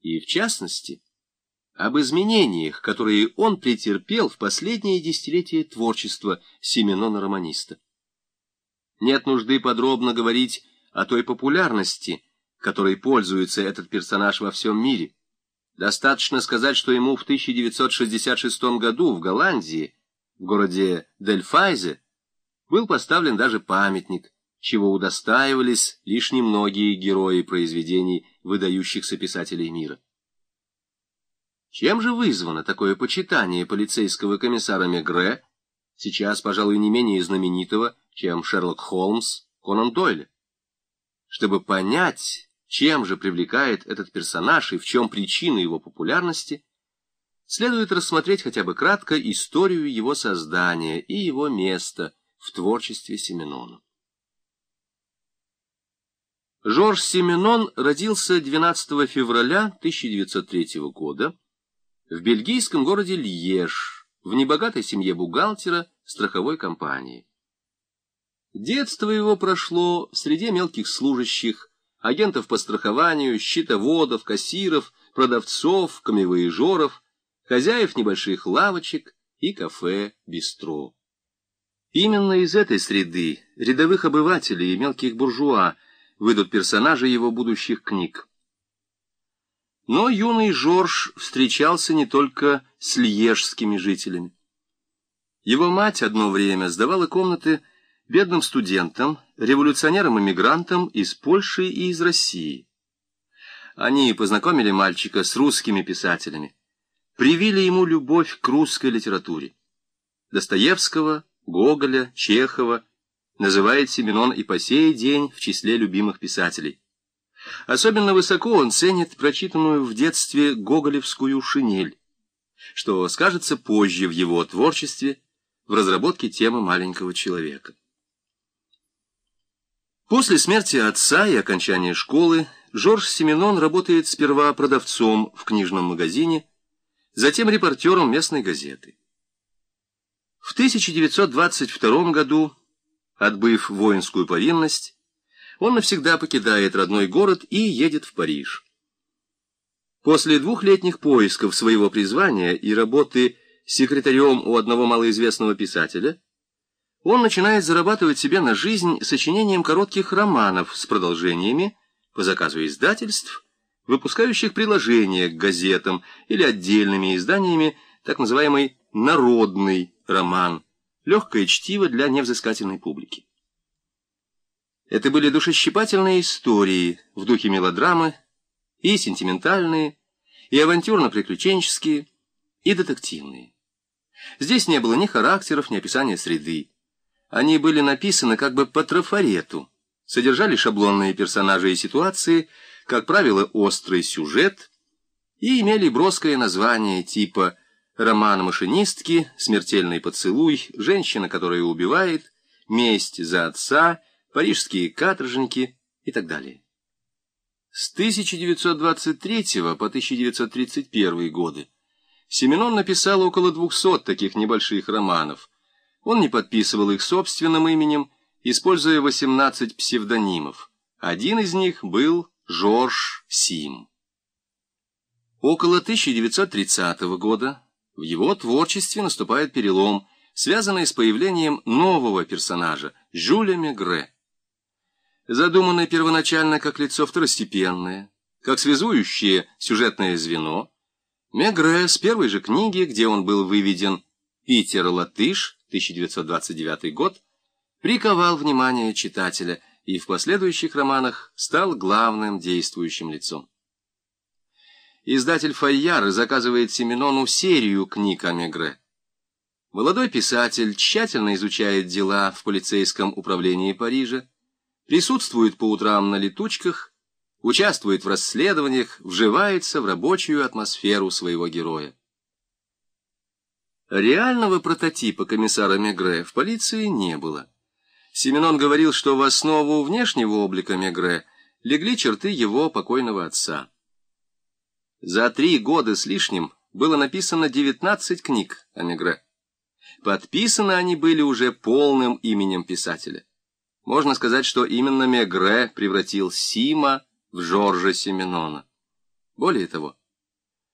и, в частности, об изменениях, которые он претерпел в последние десятилетия творчества Семенона-романиста. Нет нужды подробно говорить о той популярности, которой пользуется этот персонаж во всем мире. Достаточно сказать, что ему в 1966 году в Голландии, в городе Дельфайзе, был поставлен даже памятник, чего удостаивались лишь немногие герои произведений выдающихся писателей мира. Чем же вызвано такое почитание полицейского комиссара Мегре, сейчас, пожалуй, не менее знаменитого, чем Шерлок Холмс, Конан Дойля? Чтобы понять, чем же привлекает этот персонаж и в чем причина его популярности, следует рассмотреть хотя бы кратко историю его создания и его места в творчестве Семенона. Жорж Семенон родился 12 февраля 1903 года в бельгийском городе Льеж, в небогатой семье бухгалтера страховой компании. Детство его прошло в среде мелких служащих, агентов по страхованию, счетоводов, кассиров, продавцов, камевоежоров, хозяев небольших лавочек и кафе-бистро. Именно из этой среды, рядовых обывателей и мелких буржуа, выйдут персонажи его будущих книг. Но юный Жорж встречался не только с льежскими жителями. Его мать одно время сдавала комнаты бедным студентам, революционерам-эмигрантам из Польши и из России. Они познакомили мальчика с русскими писателями, привили ему любовь к русской литературе. Достоевского, Гоголя, Чехова называет Семенон и по сей день в числе любимых писателей. Особенно высоко он ценит прочитанную в детстве гоголевскую «Шинель», что скажется позже в его творчестве, в разработке темы маленького человека. После смерти отца и окончания школы Жорж Семенон работает сперва продавцом в книжном магазине, затем репортером местной газеты. В 1922 году, отбыв воинскую повинность, он навсегда покидает родной город и едет в Париж. После двухлетних поисков своего призвания и работы секретарем у одного малоизвестного писателя, он начинает зарабатывать себе на жизнь сочинением коротких романов с продолжениями по заказу издательств, выпускающих приложения к газетам или отдельными изданиями так называемый «народный роман», легкое чтиво для невзыскательной публики. Это были душещипательные истории в духе мелодрамы, и сентиментальные, и авантюрно-приключенческие, и детективные. Здесь не было ни характеров, ни описания среды. Они были написаны как бы по трафарету, содержали шаблонные персонажи и ситуации, как правило, острый сюжет, и имели броское название типа «Роман машинистки», «Смертельный поцелуй», «Женщина, которая убивает», «Месть за отца», «Парижские каторжники» и так далее. С 1923 по 1931 годы Семенон написал около 200 таких небольших романов – он не подписывал их собственным именем, используя 18 псевдонимов. Один из них был Жорж Сим. Около 1930 года в его творчестве наступает перелом, связанный с появлением нового персонажа, Жюля Мегре. Задуманный первоначально как лицо второстепенное, как связующее сюжетное звено, Мегре с первой же книги, где он был выведен Питер Латыш, 1929 год, приковал внимание читателя и в последующих романах стал главным действующим лицом. Издатель Файяр заказывает Семенону серию книг о Мегре. Молодой писатель тщательно изучает дела в полицейском управлении Парижа, присутствует по утрам на летучках, участвует в расследованиях, вживается в рабочую атмосферу своего героя. Реального прототипа комиссара Мегре в полиции не было. Семенон говорил, что в основу внешнего облика Мегре легли черты его покойного отца. За три года с лишним было написано 19 книг о Мегре. Подписаны они были уже полным именем писателя. Можно сказать, что именно Мегре превратил Сима в Жоржа Семенона. Более того,